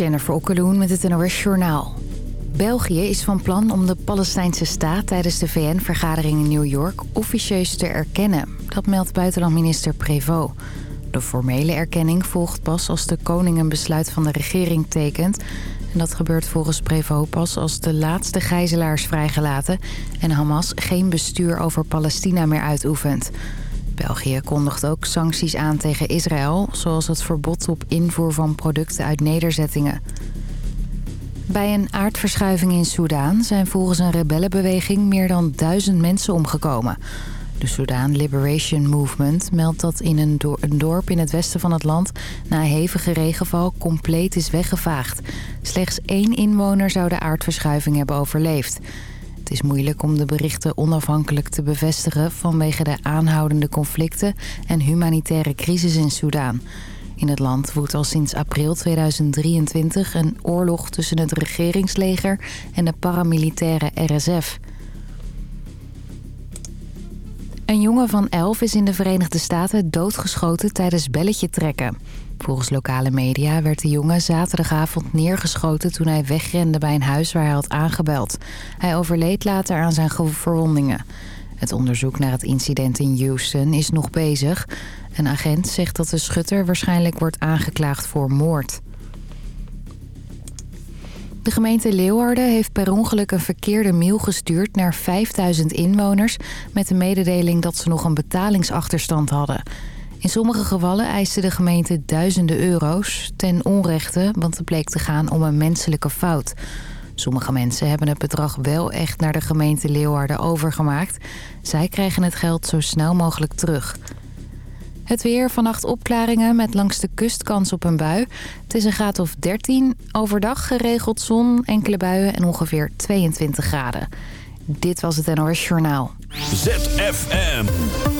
Jennifer Okkeloen met het NOS Journaal. België is van plan om de Palestijnse staat tijdens de VN-vergadering in New York officieus te erkennen. Dat meldt buitenlandminister Prévost. De formele erkenning volgt pas als de koning een besluit van de regering tekent. En dat gebeurt volgens Prévost pas als de laatste gijzelaars vrijgelaten... en Hamas geen bestuur over Palestina meer uitoefent. België kondigt ook sancties aan tegen Israël... zoals het verbod op invoer van producten uit nederzettingen. Bij een aardverschuiving in Soedan zijn volgens een rebellenbeweging... meer dan duizend mensen omgekomen. De Sudan Liberation Movement meldt dat in een, dorp in het westen van het land... na hevige regenval compleet is weggevaagd. Slechts één inwoner zou de aardverschuiving hebben overleefd... Het is moeilijk om de berichten onafhankelijk te bevestigen... vanwege de aanhoudende conflicten en humanitaire crisis in Soedan. In het land woedt al sinds april 2023 een oorlog tussen het regeringsleger en de paramilitaire RSF. Een jongen van 11 is in de Verenigde Staten doodgeschoten tijdens belletje trekken. Volgens lokale media werd de jongen zaterdagavond neergeschoten toen hij wegrende bij een huis waar hij had aangebeld. Hij overleed later aan zijn verwondingen. Het onderzoek naar het incident in Houston is nog bezig. Een agent zegt dat de schutter waarschijnlijk wordt aangeklaagd voor moord. De gemeente Leeuwarden heeft per ongeluk een verkeerde mail gestuurd naar 5000 inwoners... met de mededeling dat ze nog een betalingsachterstand hadden. In sommige gevallen eiste de gemeente duizenden euro's ten onrechte... want het bleek te gaan om een menselijke fout. Sommige mensen hebben het bedrag wel echt naar de gemeente Leeuwarden overgemaakt. Zij krijgen het geld zo snel mogelijk terug. Het weer, vannacht opklaringen met langs de kust kans op een bui. Het is een graad of 13. Overdag geregeld zon, enkele buien en ongeveer 22 graden. Dit was het NOS Journaal. ZFM.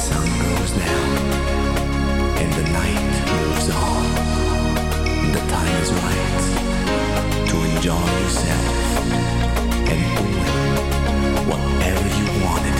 sun down and the night moves on, the time is right to enjoy yourself and do whatever you wanted.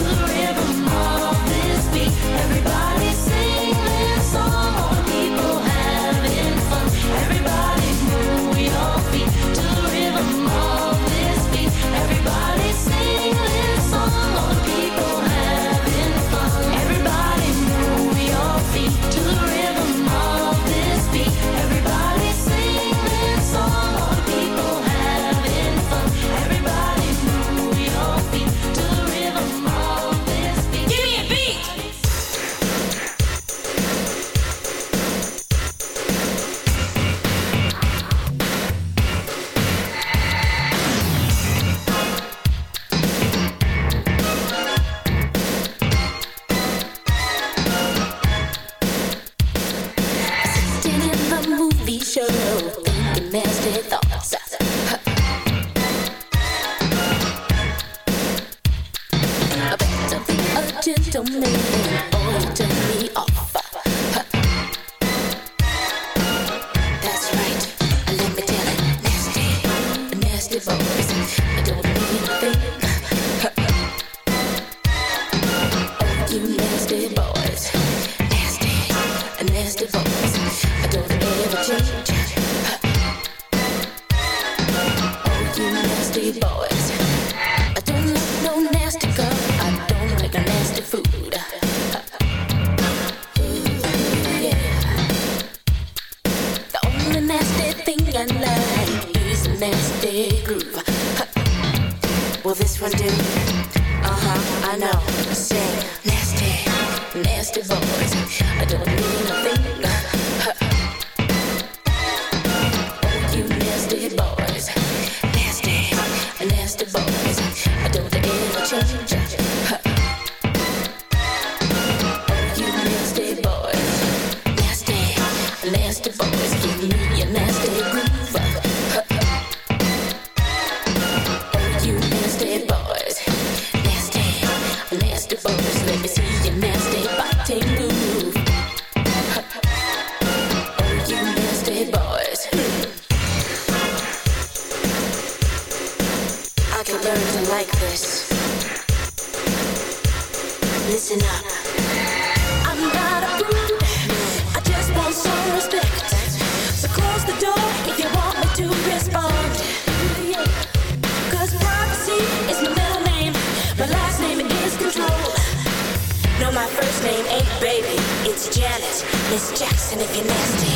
Hey baby, it's Janet, Miss Jackson if you're nasty.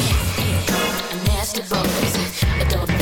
I'm nasty boys, adore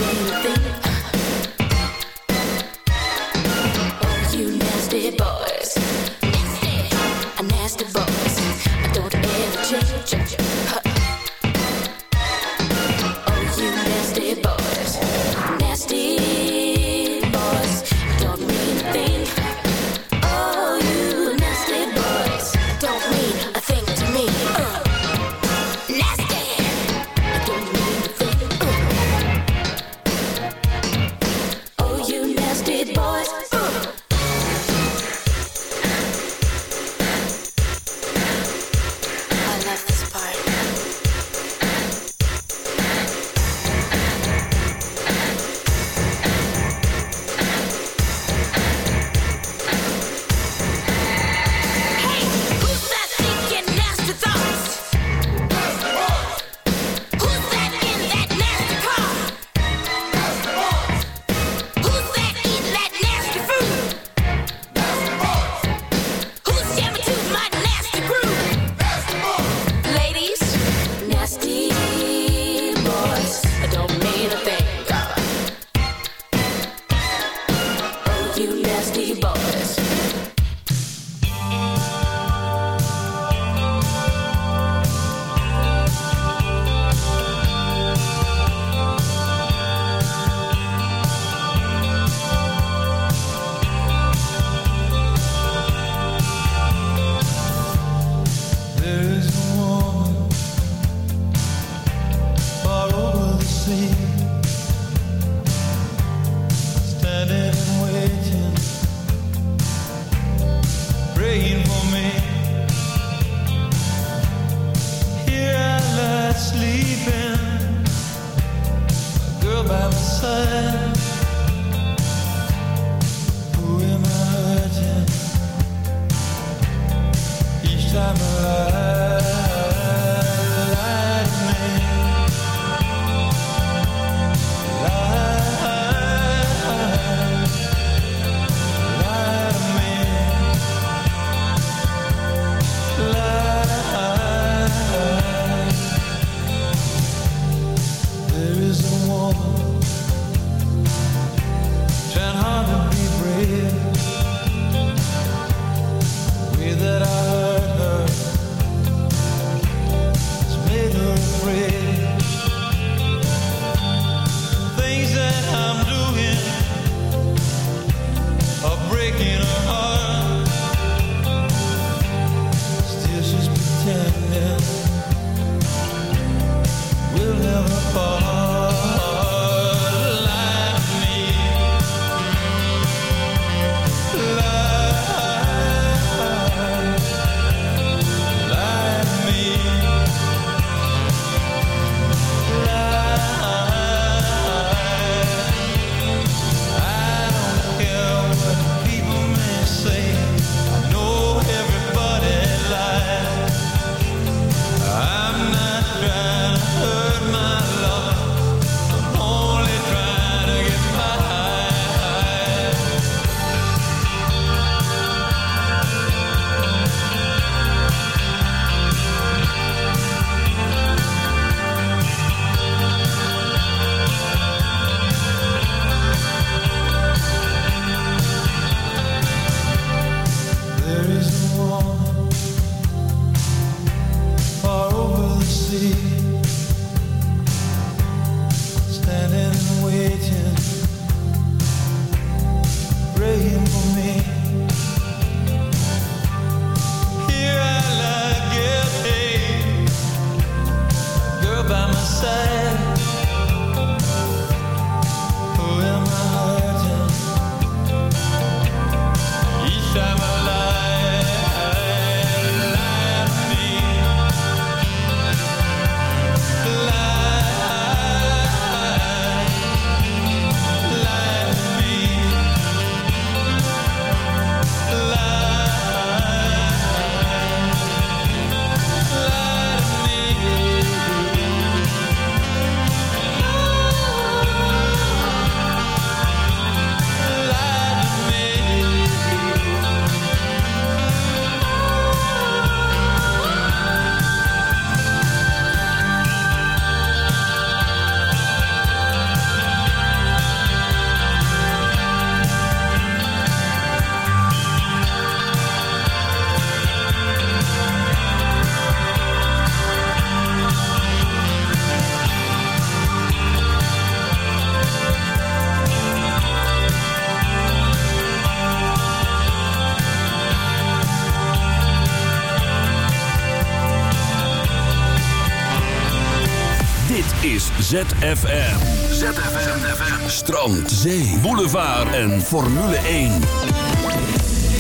ZFM. ZFM. Strand, zee, boulevard en Formule 1.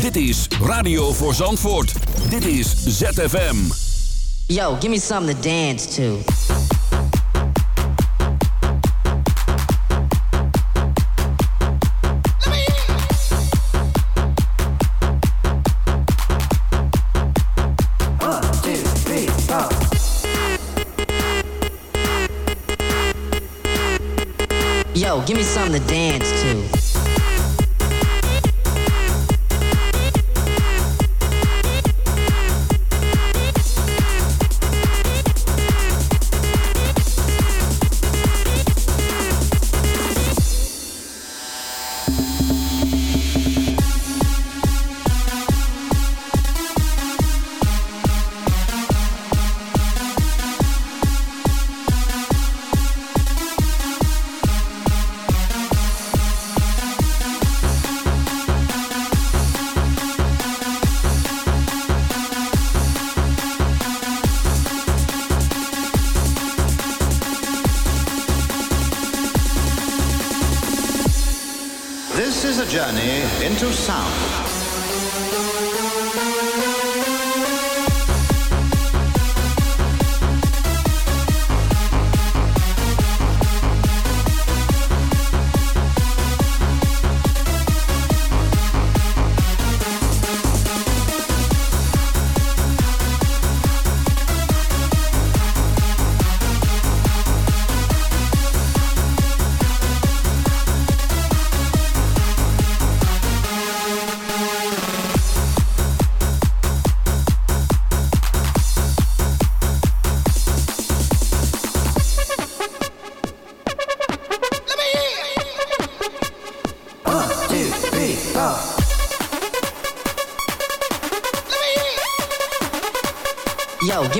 Dit is Radio voor Zandvoort. Dit is ZFM. Yo, give me something to dance to. the dance.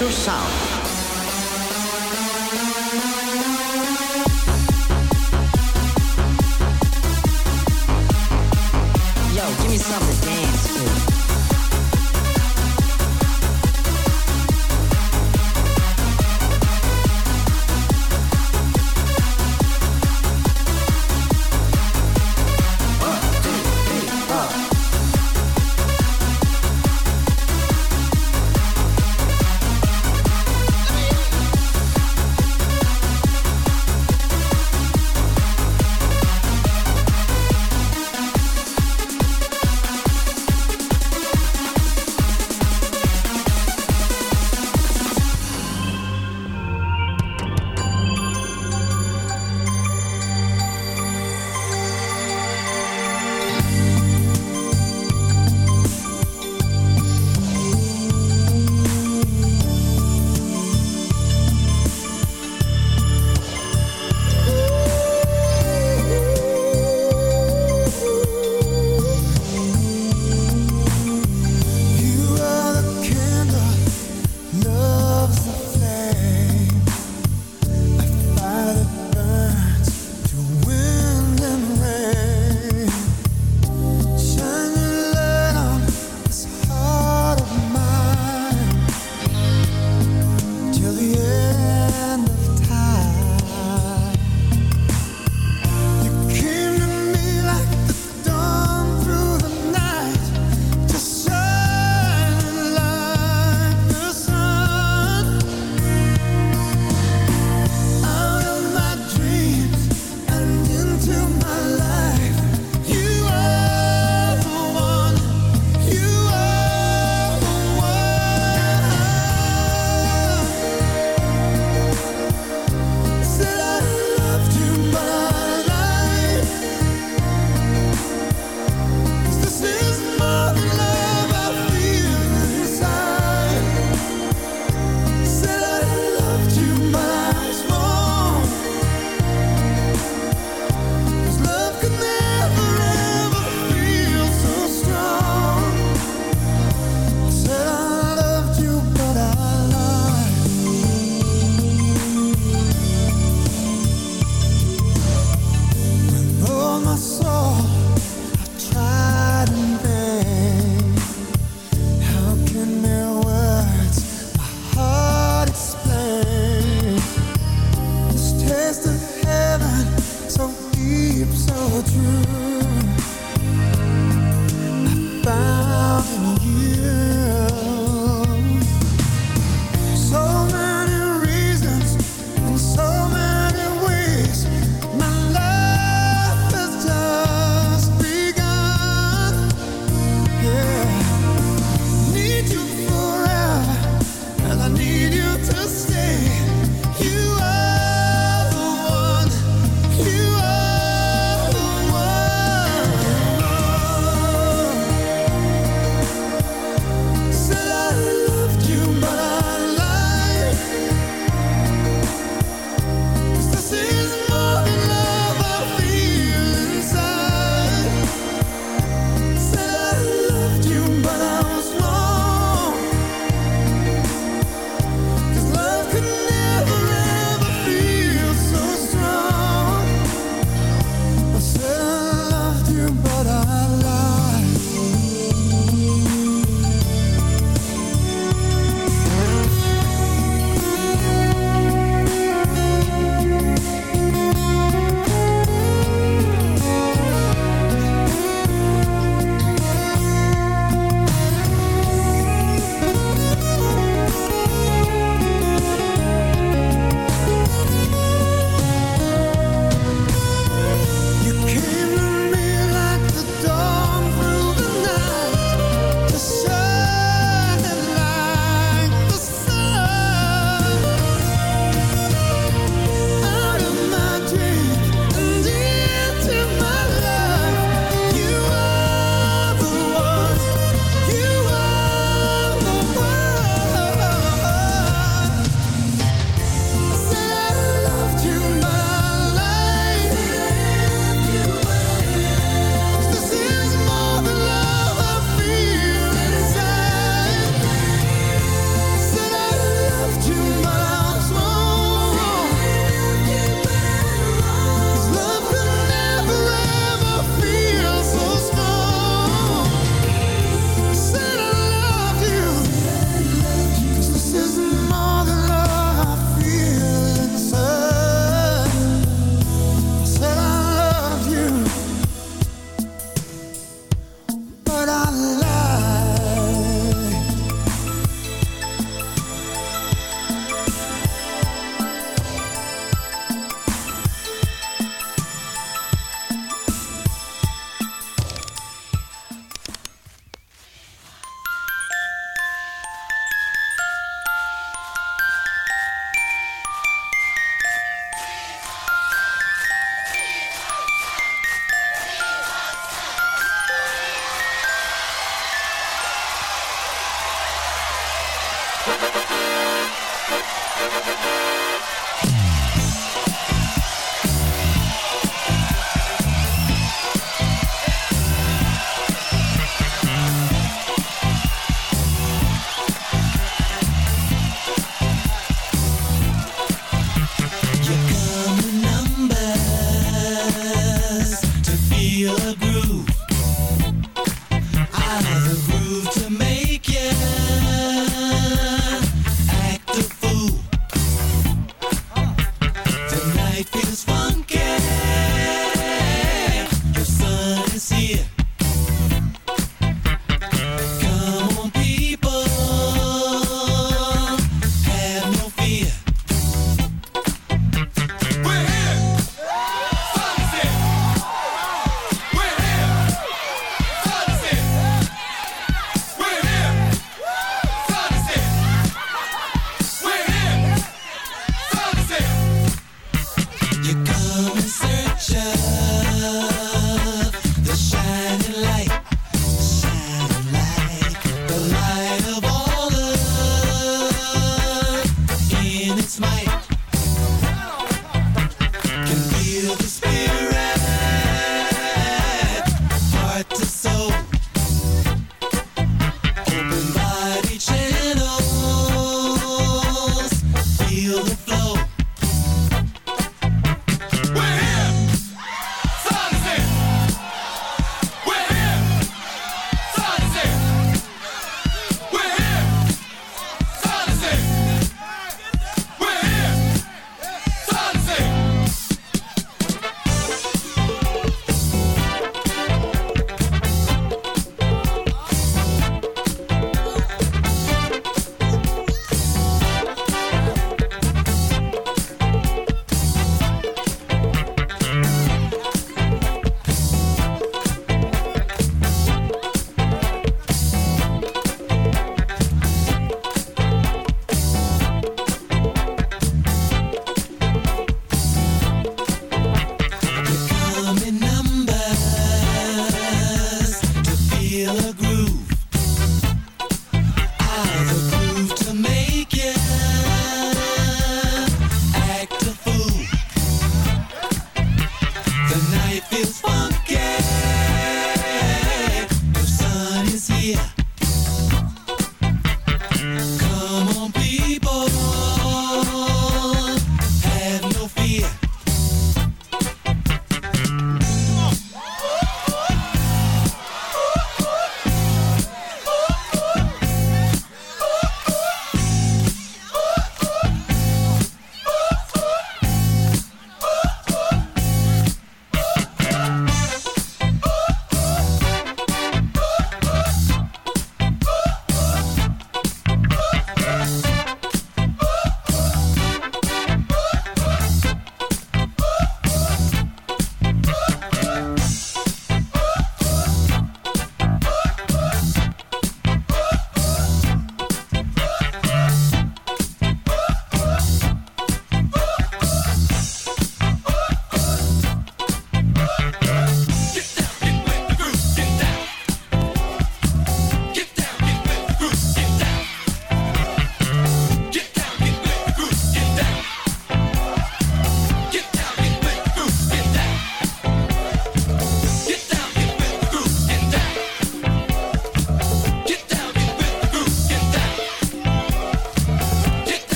to sound.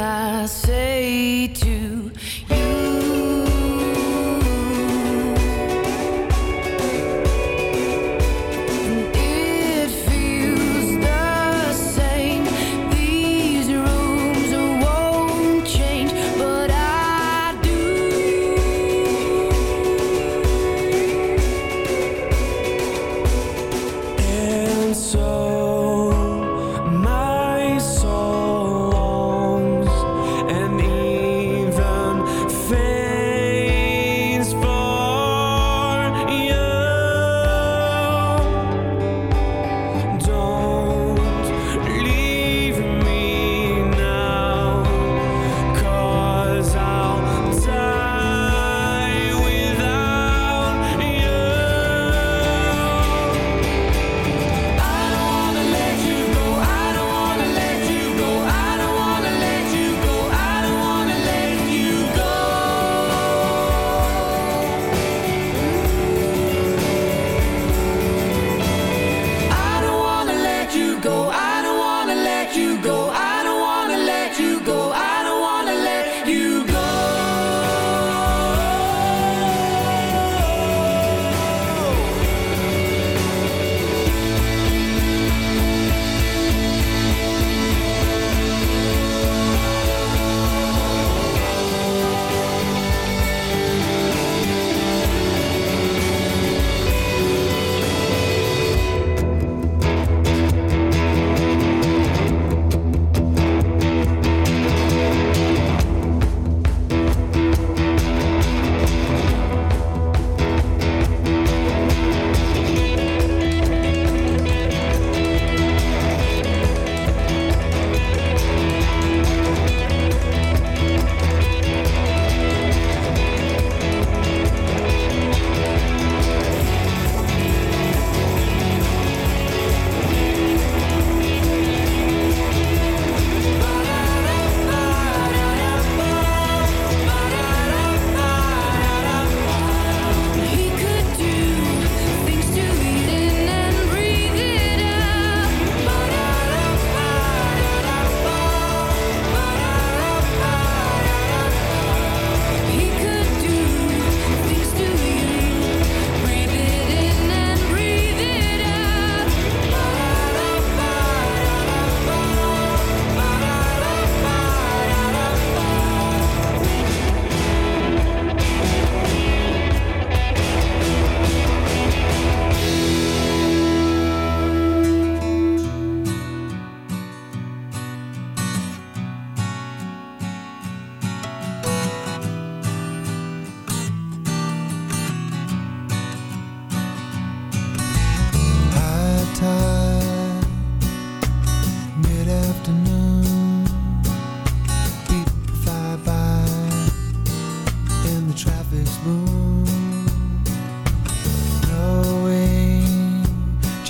I say to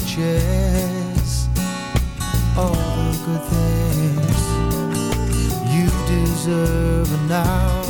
pictures all the good things you deserve now.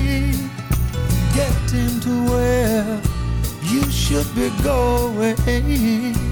where you should be going.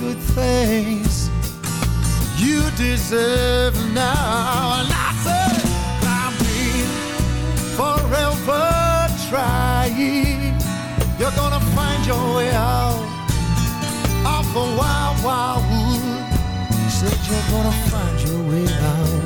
good things you deserve now. And I said, I've been forever trying. You're gonna find your way out of the wild, wild wood. Said you're gonna find your way out.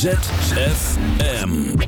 ZFM.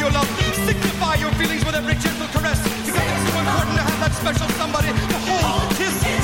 your love. Signify your feelings with every gentle caress. Because it's so important to have that special somebody to hold, kiss,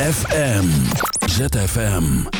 ZFM. ZFM.